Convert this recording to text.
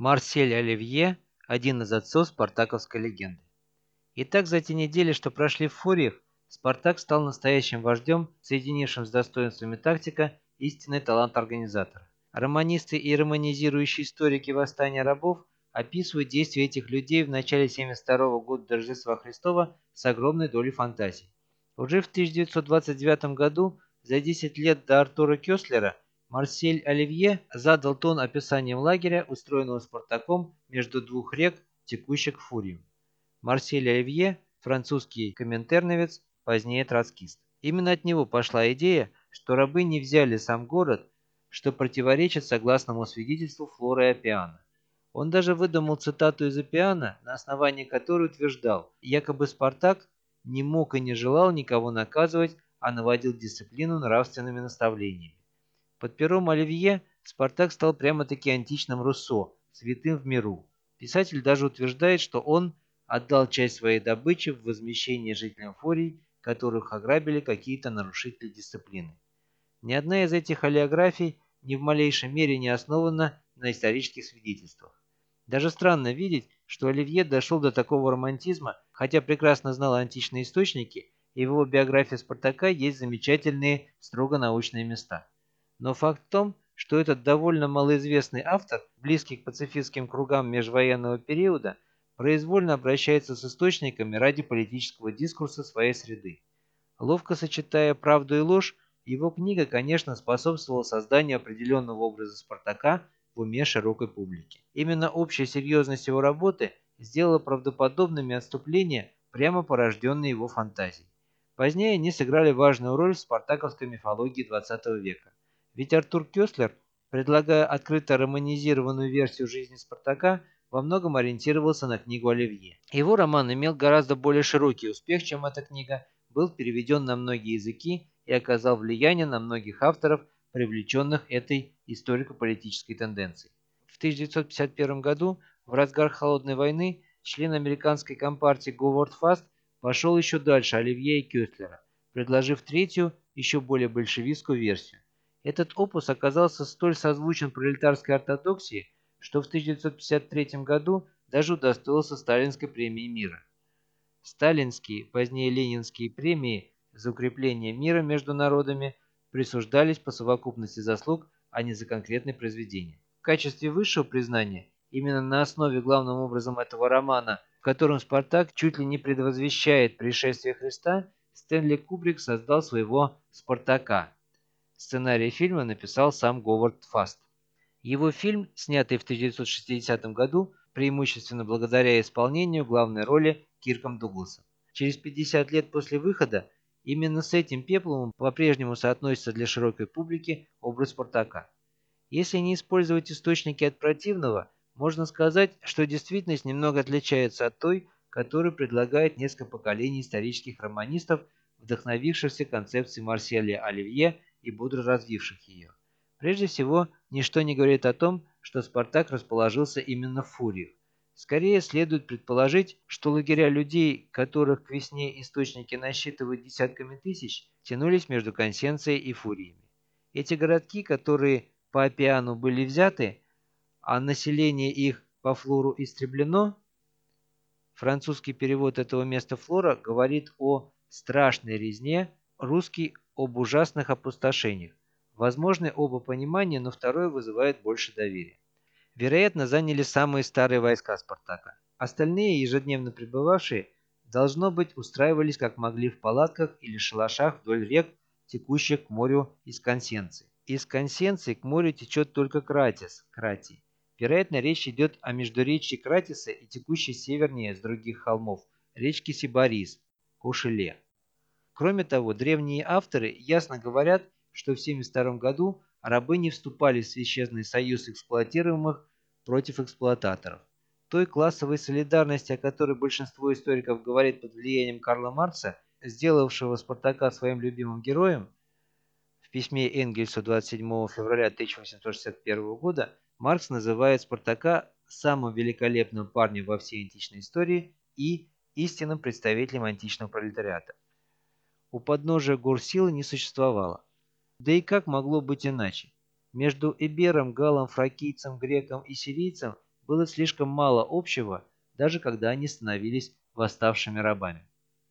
Марсель Оливье – один из отцов спартаковской легенды. Итак, за те недели, что прошли в Фуриях, Спартак стал настоящим вождем, соединившим с достоинствами тактика истинный талант организатора. Романисты и романизирующие историки восстания рабов описывают действия этих людей в начале 72 года до Рождества Христова с огромной долей фантазии. Уже в 1929 году, за 10 лет до Артура Кёслера, Марсель Оливье задал тон описанием лагеря, устроенного Спартаком между двух рек, текущих в Фурию. Марсель Оливье, французский коминтерновец, позднее троцкист. Именно от него пошла идея, что рабы не взяли сам город, что противоречит согласному свидетельству Флоры Апиана. Он даже выдумал цитату из Апиана, на основании которой утверждал, якобы Спартак не мог и не желал никого наказывать, а наводил дисциплину нравственными наставлениями. Под пером Оливье Спартак стал прямо-таки античным Руссо, святым в миру. Писатель даже утверждает, что он отдал часть своей добычи в возмещение жителям Форий, которых ограбили какие-то нарушители дисциплины. Ни одна из этих олеографий ни в малейшей мере не основана на исторических свидетельствах. Даже странно видеть, что Оливье дошел до такого романтизма, хотя прекрасно знал античные источники, и в его биографии Спартака есть замечательные строго научные места. Но факт в том, что этот довольно малоизвестный автор, близкий к пацифистским кругам межвоенного периода, произвольно обращается с источниками ради политического дискурса своей среды. Ловко сочетая правду и ложь, его книга, конечно, способствовала созданию определенного образа Спартака в уме широкой публики. Именно общая серьезность его работы сделала правдоподобными отступления, прямо порожденные его фантазией. Позднее они сыграли важную роль в спартаковской мифологии XX века. Ведь Артур Кёслер, предлагая открыто романизированную версию жизни Спартака, во многом ориентировался на книгу Оливье. Его роман имел гораздо более широкий успех, чем эта книга, был переведен на многие языки и оказал влияние на многих авторов, привлеченных этой историко-политической тенденцией. В 1951 году, в разгар Холодной войны, член американской компартии Говард Фаст пошел еще дальше Оливье и Кёстлера, предложив третью, еще более большевистскую версию. Этот опус оказался столь созвучен пролетарской ортодоксии, что в 1953 году даже удостоился Сталинской премии мира. Сталинские, позднее ленинские премии за укрепление мира между народами присуждались по совокупности заслуг, а не за конкретные произведения. В качестве высшего признания, именно на основе главным образом этого романа, в котором Спартак чуть ли не предвозвещает пришествие Христа, Стэнли Кубрик создал своего «Спартака», Сценарий фильма написал сам Говард Фаст. Его фильм, снятый в 1960 году, преимущественно благодаря исполнению главной роли Кирком Дугласом. Через 50 лет после выхода именно с этим пеплом по-прежнему соотносится для широкой публики образ Спартака. Если не использовать источники от противного, можно сказать, что действительность немного отличается от той, которую предлагает несколько поколений исторических романистов, вдохновившихся концепцией Марселя Оливье и бодро развивших ее. Прежде всего, ничто не говорит о том, что Спартак расположился именно в Фуриях. Скорее следует предположить, что лагеря людей, которых к весне источники насчитывают десятками тысяч, тянулись между Консенцией и Фуриями. Эти городки, которые по Апиану были взяты, а население их по флору истреблено, французский перевод этого места флора говорит о страшной резне, русский об ужасных опустошениях. Возможны оба понимания, но второе вызывает больше доверия. Вероятно, заняли самые старые войска Спартака. Остальные, ежедневно пребывавшие, должно быть, устраивались как могли в палатках или шалашах вдоль рек, текущих к морю из Консенции. Из Консенции к морю течет только Кратис, Кратий. Вероятно, речь идет о междуречии Кратиса и текущей севернее с других холмов речки Сибарис, Кушеле. Кроме того, древние авторы ясно говорят, что в 72 году рабы не вступали в священный союз эксплуатируемых против эксплуататоров. Той классовой солидарности, о которой большинство историков говорит под влиянием Карла Маркса, сделавшего Спартака своим любимым героем, в письме Энгельсу 27 февраля 1861 года Маркс называет Спартака самым великолепным парнем во всей античной истории и истинным представителем античного пролетариата у подножия гор силы не существовало. Да и как могло быть иначе? Между Эбером, Галом, Фракийцем, Греком и Сирийцем было слишком мало общего, даже когда они становились восставшими рабами.